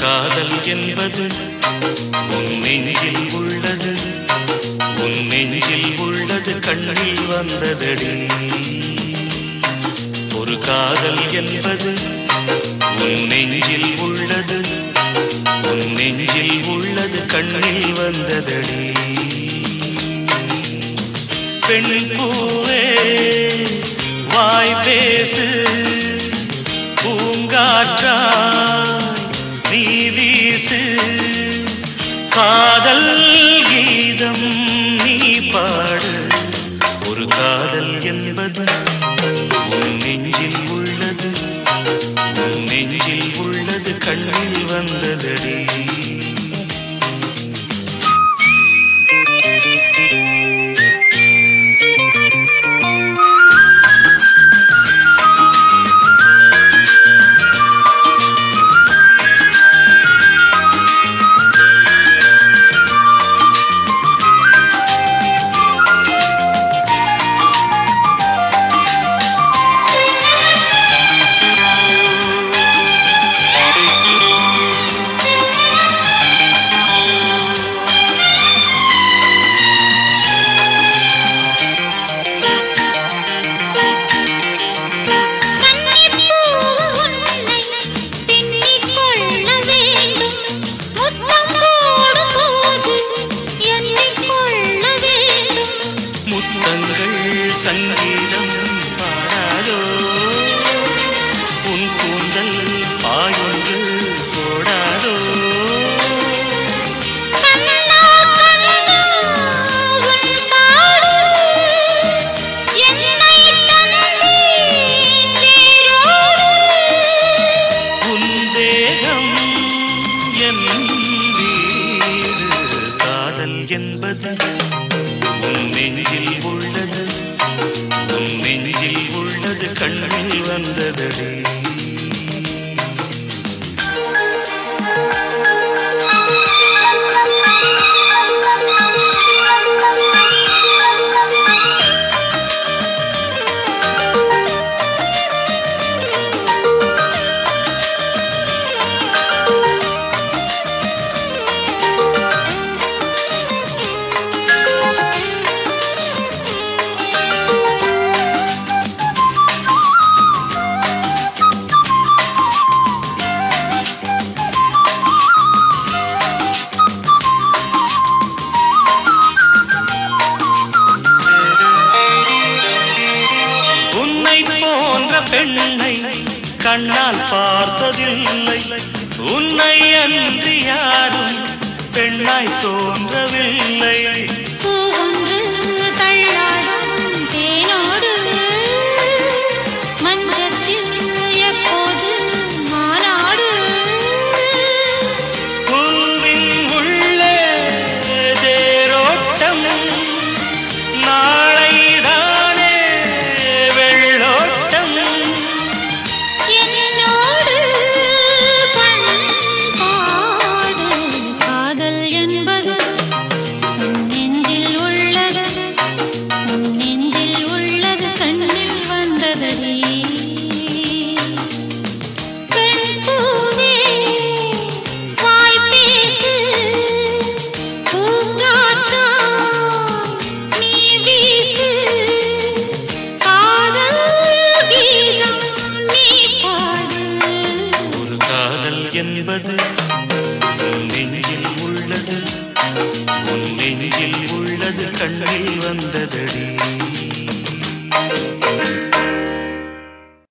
காதல் என்பது உன் நெஞ்சில் உள்ளது. உன் நெஞ்சில் உள்ளது கண்ணில் வந்ததடி. ஒரு காதல் என்பது உன் நெஞ்சில் உள்ளது. உன் நெஞ்சில் உள்ளது கண்ணில் வந்ததடி. பெண் பூவே வாய் பேசு பூங்காற்றா. வீசு காதல் கீதம் நீ பாடு. ஒரு காதல் என்பது உன் நெஞ்சில் உள்ளது. உன் நெஞ்சில் உள்ளது கண்ணில் வந்ததடி. சங்கீதம் பாடாதோ உன் கூந்தல் பாயொன்று போடாதோ? என்பது உன் நெஞ்சில் உள்ள உன் பெண்ணை கண்ணால் பார்த்ததில்லை. உன்னை அன்றி யாரும் பெண்ணாய் தோன்றவில்லை. என்பது உன் நெஞ்சில் உள்ளது உன் நெஞ்சில் உள்ளது கண்ணில்